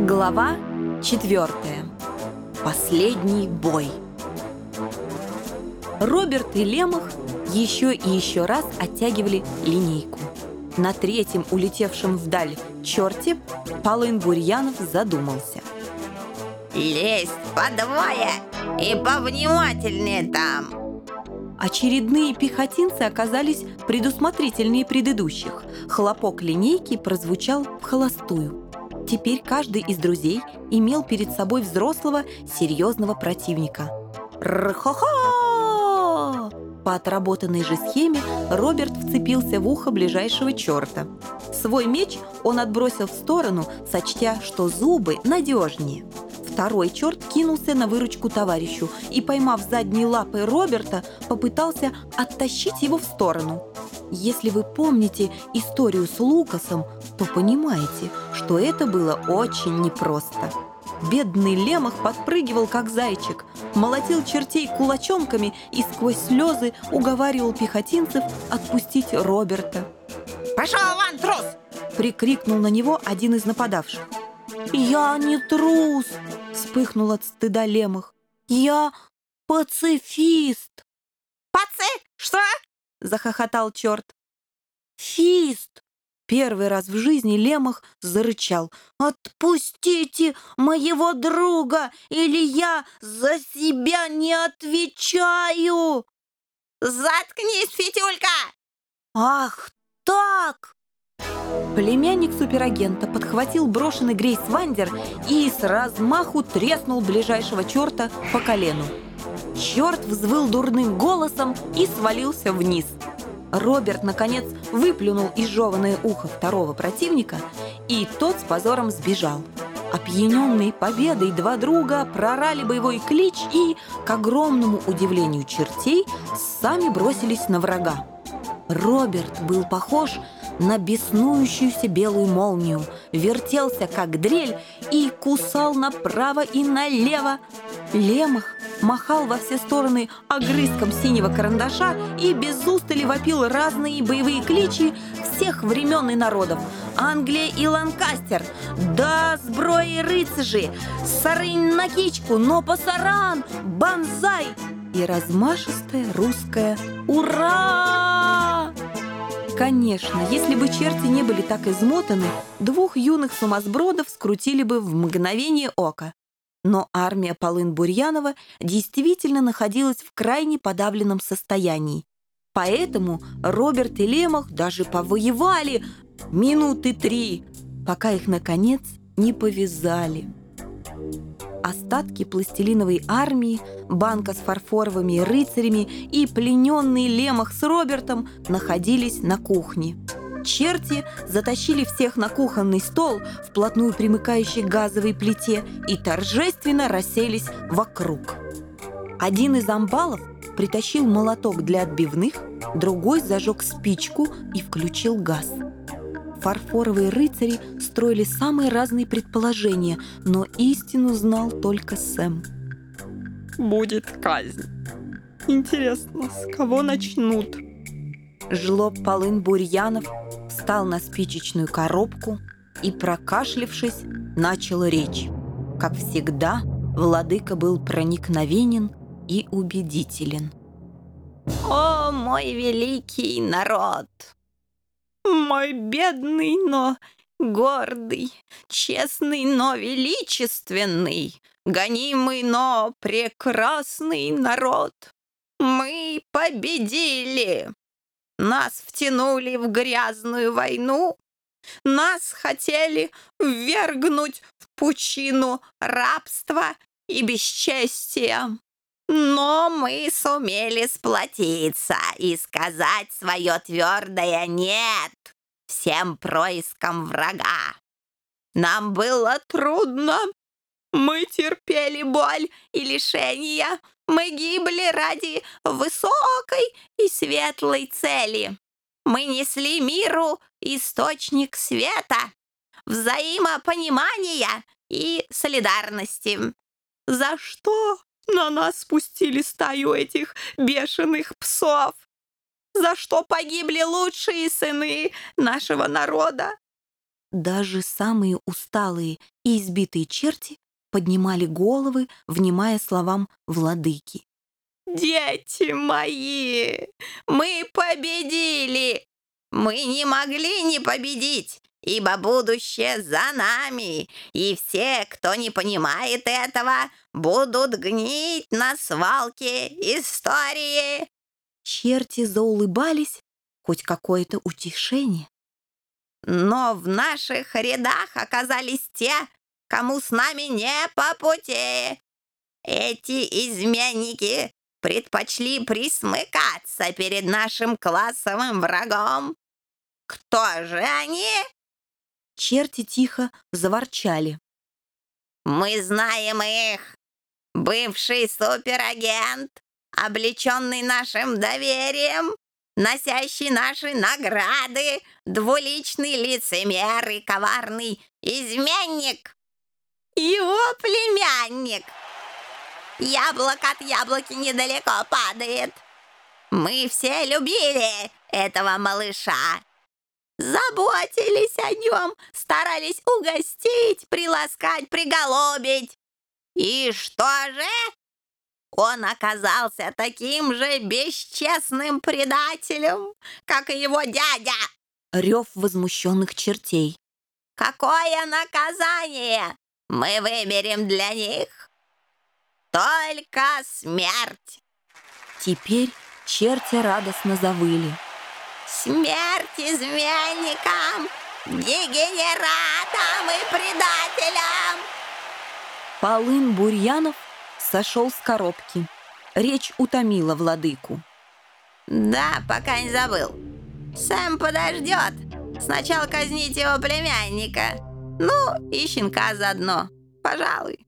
Глава четвертая. Последний бой. Роберт и Лемах еще и еще раз оттягивали линейку. На третьем улетевшем вдаль черте Полын Бурьянов задумался. Лезть по двое и повнимательнее там. Очередные пехотинцы оказались предусмотрительнее предыдущих. Хлопок линейки прозвучал в холостую. Теперь каждый из друзей имел перед собой взрослого, серьезного противника. Рхо-хо! По отработанной же схеме Роберт вцепился в ухо ближайшего черта. Свой меч он отбросил в сторону, сочтя, что зубы надежнее. Второй черт кинулся на выручку товарищу и, поймав задние лапы Роберта, попытался оттащить его в сторону. Если вы помните историю с Лукасом, то понимаете, что это было очень непросто. Бедный Лемах подпрыгивал, как зайчик, молотил чертей кулачонками и сквозь слезы уговаривал пехотинцев отпустить Роберта. «Пошел вон, трус!» — прикрикнул на него один из нападавших. «Я не трус!» — вспыхнул от стыда Лемах. «Я пацифист!» «Паци? Что?» — захохотал черт. «Фист!» Первый раз в жизни Лемах зарычал. «Отпустите моего друга, или я за себя не отвечаю!» «Заткнись, Фитюлька!» «Ах так!» Племянник суперагента подхватил брошенный Грейс Вандер и с размаху треснул ближайшего черта по колену. Черт взвыл дурным голосом и свалился вниз. Роберт, наконец, выплюнул изжеванное ухо второго противника, и тот с позором сбежал. Опьяненные победой два друга прорали боевой клич и, к огромному удивлению чертей, сами бросились на врага. Роберт был похож на беснующуюся белую молнию, вертелся как дрель и кусал направо и налево. Лемах махал во все стороны огрызком синего карандаша и без устали вопил разные боевые кличи всех времен и народов. Англия и Ланкастер, да, сброи рыцажи, сарынь на кичку, но пасаран, банзай и размашистая русская «Ура!». Конечно, если бы черти не были так измотаны, двух юных сумасбродов скрутили бы в мгновение ока. Но армия Полын-Бурьянова действительно находилась в крайне подавленном состоянии. Поэтому Роберт и Лемах даже повоевали минуты три, пока их, наконец, не повязали. Остатки пластилиновой армии, банка с фарфоровыми рыцарями и плененный Лемах с Робертом находились на кухне. Черти затащили всех на кухонный стол, вплотную примыкающий к газовой плите, и торжественно расселись вокруг. Один из амбалов притащил молоток для отбивных, другой зажег спичку и включил газ. Фарфоровые рыцари строили самые разные предположения, но истину знал только Сэм. «Будет казнь. Интересно, с кого начнут?» Жлоб Полын Бурьянов встал на спичечную коробку и, прокашлившись, начал речь. Как всегда, владыка был проникновенен и убедителен. «О, мой великий народ! Мой бедный, но гордый, честный, но величественный, гонимый, но прекрасный народ! Мы победили!» Нас втянули в грязную войну, нас хотели ввергнуть в пучину рабства и бесчестия. Но мы сумели сплотиться и сказать свое твердое «нет» всем проискам врага. Нам было трудно. Мы терпели боль и лишения, мы гибли ради высокой и светлой цели. Мы несли миру источник света, взаимопонимания и солидарности. За что на нас спустили стаю этих бешеных псов? За что погибли лучшие сыны нашего народа? Даже самые усталые и избитые черти поднимали головы, внимая словам владыки. «Дети мои, мы победили! Мы не могли не победить, ибо будущее за нами, и все, кто не понимает этого, будут гнить на свалке истории!» Черти заулыбались, хоть какое-то утешение. Но в наших рядах оказались те, кому с нами не по пути. Эти изменники предпочли присмыкаться перед нашим классовым врагом. Кто же они? Черти тихо заворчали. Мы знаем их. Бывший суперагент, облеченный нашим доверием, носящий наши награды, двуличный лицемер и коварный изменник. Его племянник. Яблоко от яблоки недалеко падает. Мы все любили этого малыша. Заботились о нем, старались угостить, приласкать, приголубить. И что же? Он оказался таким же бесчестным предателем, как и его дядя. Рев возмущенных чертей. Какое наказание мы выберем для них? Только смерть. Теперь черти радостно завыли. Смерть изменникам, дегенератам и предателям. Полын Бурьянов сошел с коробки. Речь утомила владыку. Да, пока не забыл. Сэм подождет. Сначала казнить его племянника. Ну, и щенка заодно. Пожалуй.